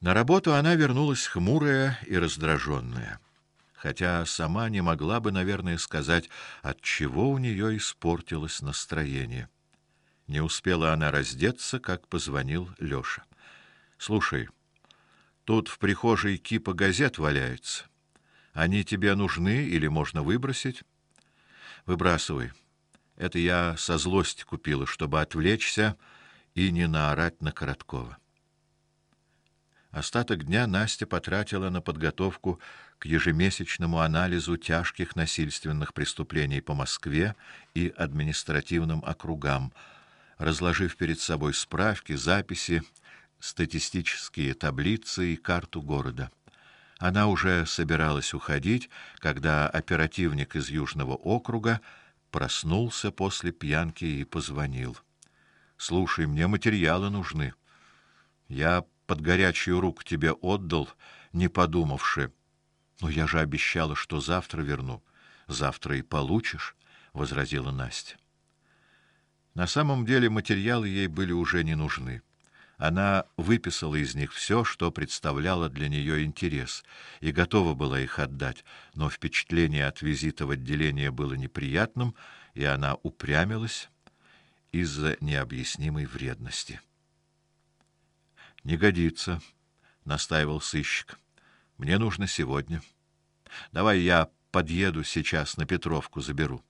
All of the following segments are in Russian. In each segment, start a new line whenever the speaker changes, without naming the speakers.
На работу она вернулась хмурая и раздраженная, хотя сама не могла бы, наверное, сказать, от чего у нее испортилось настроение. Не успела она раздеться, как позвонил Лёша. Слушай, тут в прихожей кипа газет валяется. Они тебе нужны или можно выбросить? Выбрасывай. Это я со злости купила, чтобы отвлечься и не наорать на Короткова. Остаток дня Настя потратила на подготовку к ежемесячному анализу тяжких насильственных преступлений по Москве и административным округам, разложив перед собой справки, записи, статистические таблицы и карту города. Она уже собиралась уходить, когда оперативник из Южного округа проснулся после пьянки и позвонил. Слушай, мне материалы нужны. Я под горячую руку тебе отдал, не подумавши. Но я же обещала, что завтра верну. Завтра и получишь, возразила Настя. На самом деле материалы ей были уже не нужны. Она выписала из них все, что представляло для нее интерес, и готова была их отдать, но впечатление от визита в отделение было неприятным, и она упрямилась из-за необъяснимой вредности. Не годится, настаивал сыщик. Мне нужно сегодня. Давай я подъеду сейчас на Петровку заберу.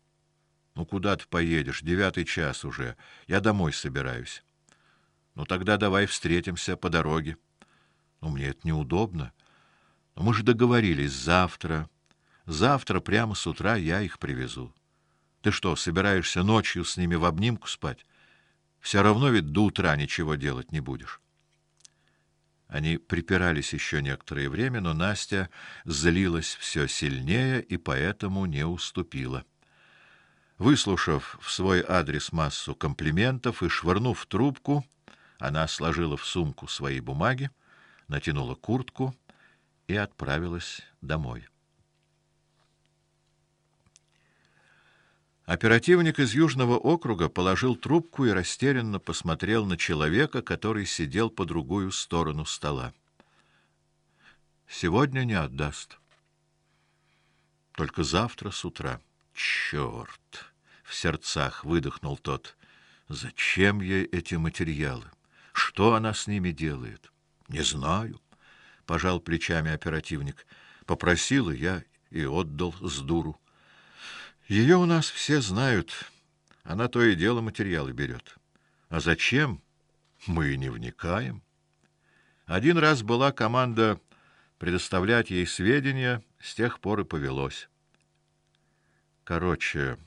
Ну куда ты поедешь? Девятый час уже. Я домой собираюсь. Ну тогда давай встретимся по дороге. Ну мне это неудобно. Но мы же договорились завтра. Завтра прямо с утра я их привезу. Ты что, собираешься ночью с ними в обнимку спать? Все равно ведь до утра ничего делать не будешь. Они припирались еще некоторое время, но Настя злилась все сильнее и поэтому не уступила. Выслушав в свой адрес массу комплиментов и швырнув трубку, она сложила в сумку свои бумаги, натянула куртку и отправилась домой. Оперативник из Южного округа положил трубку и растерянно посмотрел на человека, который сидел по другую сторону стола. Сегодня не отдаст. Только завтра с утра. Черт! в сердцах выдохнул тот. Зачем ей эти материалы? Что она с ними делает? Не знаю, пожал плечами оперативник. Попросила я и отдал с дуру. Ее у нас все знают. Она то и дело материалы берет. А зачем? Мы не вникаем. Один раз была команда предоставлять ей сведения, с тех пор и повелось. Короче,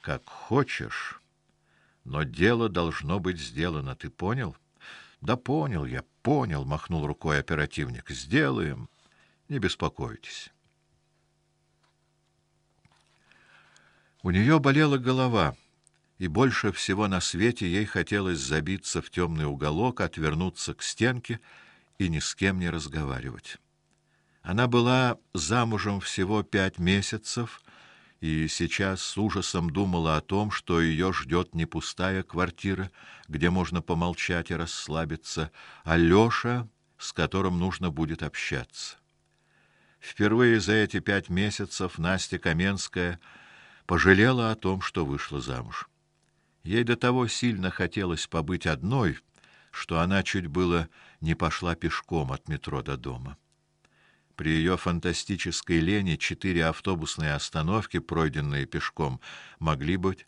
как хочешь, но дело должно быть сделано, ты понял? Да понял я, понял, махнул рукой оперативник. Сделаем. Не беспокойтесь. У нее болела голова, и больше всего на свете ей хотелось забиться в темный уголок, отвернуться к стенке и ни с кем не разговаривать. Она была замужем всего пять месяцев и сейчас с ужасом думала о том, что ее ждет не пустая квартира, где можно помолчать и расслабиться, а Лёша, с которым нужно будет общаться. Впервые за эти пять месяцев Настя Каменская пожалела о том, что вышла замуж. Ей до того сильно хотелось побыть одной, что она чуть было не пошла пешком от метро до дома. При ее фантастической лени четыре автобусные остановки, пройденные пешком, могли быть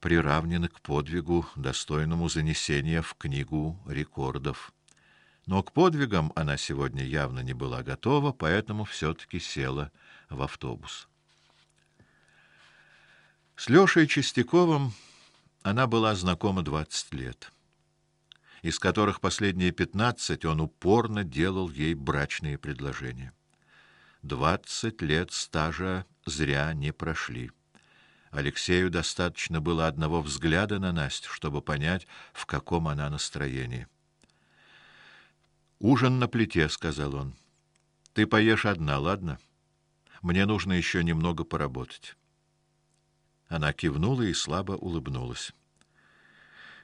приравнены к подвигу, достойному занесения в книгу рекордов. Но к подвигам она сегодня явно не была готова, поэтому все таки села в автобус. С Лёшей Чистяковым она была знакома двадцать лет, из которых последние пятнадцать он упорно делал ей брачные предложения. Двадцать лет стажа зря не прошли. Алексею достаточно было одного взгляда на Настю, чтобы понять, в каком она настроении. Ужин на плите, сказал он. Ты поешь одна, ладно? Мне нужно еще немного поработать. Она кивнула и слабо улыбнулась.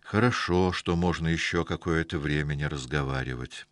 Хорошо, что можно еще какое-то время не разговаривать.